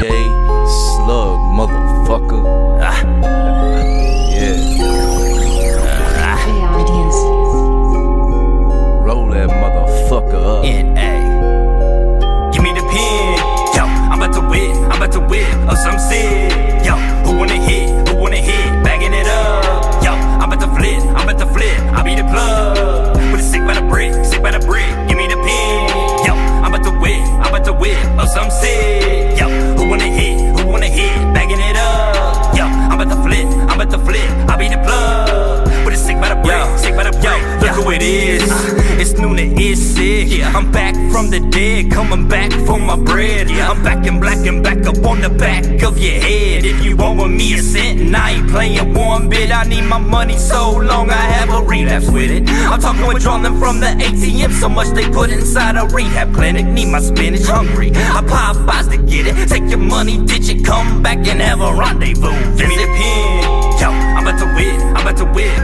J from the dead, coming back for my bread. Yeah. I'm back in black and back up on the back of your head. If you with me a cent, and I ain't playing one bit. I need my money so long, I have a relapse with it. I'm talking withdrawing from the ATM so much they put inside a rehab clinic. Need my spinach hungry. I pop buys to get it. Take your money, ditch it, come back and have a rendezvous. Visit pin. Yo, I'm about to whip, I'm about to whip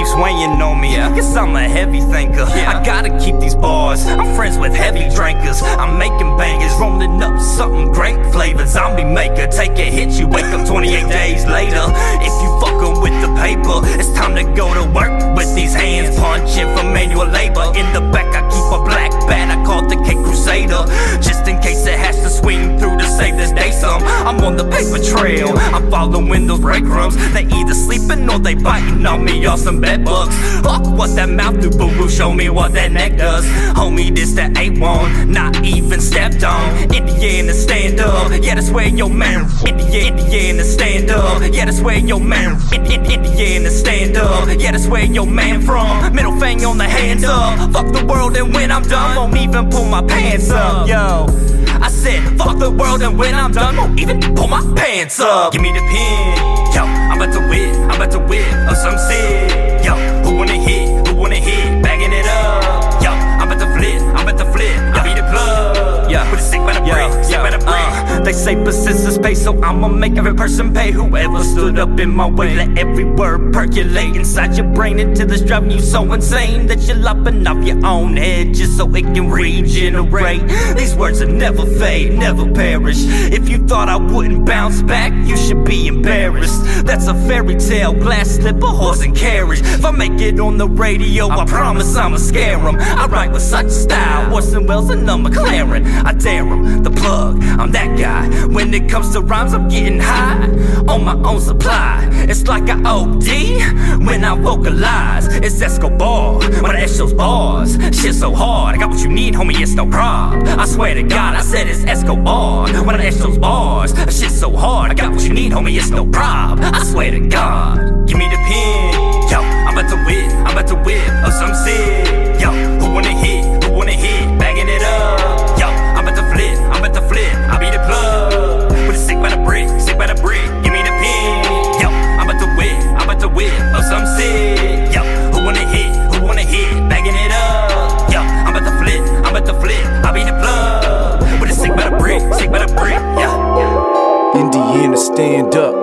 keeps weighing on me. Yeah. Guess I'm a heavy thinker. I gotta keep these bars. I'm friends with heavy drinkers. I'm making bangers, rolling up something great flavor. Zombie maker, take a hit, you wake up 28 days later. If you fucking with the paper, it's time to go to work I'm on the paper trail. I'm following those breadcrumbs. They either sleeping or they biting on me off some bed bugs. Fuck what that mouth do, boo boo. Show me what that neck does. Homie, this that A1, not even stepped on. Indiana stand up. Yeah, that's where your man. Indiana, Indiana stand up. Yeah, that's where your man. In- in- Indiana stand up. Yeah, that's where your man from. Middle finger on the hand up. Fuck the world, and when I'm done, won't even pull my pants up. Yo. I said, fuck the world, and when I'm done, won't even pull my pants up. Give me the pen. Yo, I'm about to whip, I'm about to whip up some shit. They say persistence pay, so I'ma make every person pay. Whoever stood up in my way, let every word percolate inside your brain until it's driving you so insane that you're lopping off your own head just so it can regenerate. These words will never fade, never perish. If you thought I wouldn't bounce back, you should be embarrassed. That's a fairy tale, glass slipper, horse and carriage. If I make it on the radio, I promise I'ma scare 'em. I write with such style, Orson Welles and a McLaren. I dare 'em, the plug, When it comes to rhymes, I'm getting high on my own supply. It's like I OD when I vocalize. It's Escobar when I ash those bars. Shit so hard, I got what you need, homie, it's no prob. I swear to God, I said it's Escobar when I ash those bars. Shit so hard, I got what you need, homie, it's no prob. I swear to God, give me the pen. Stand up.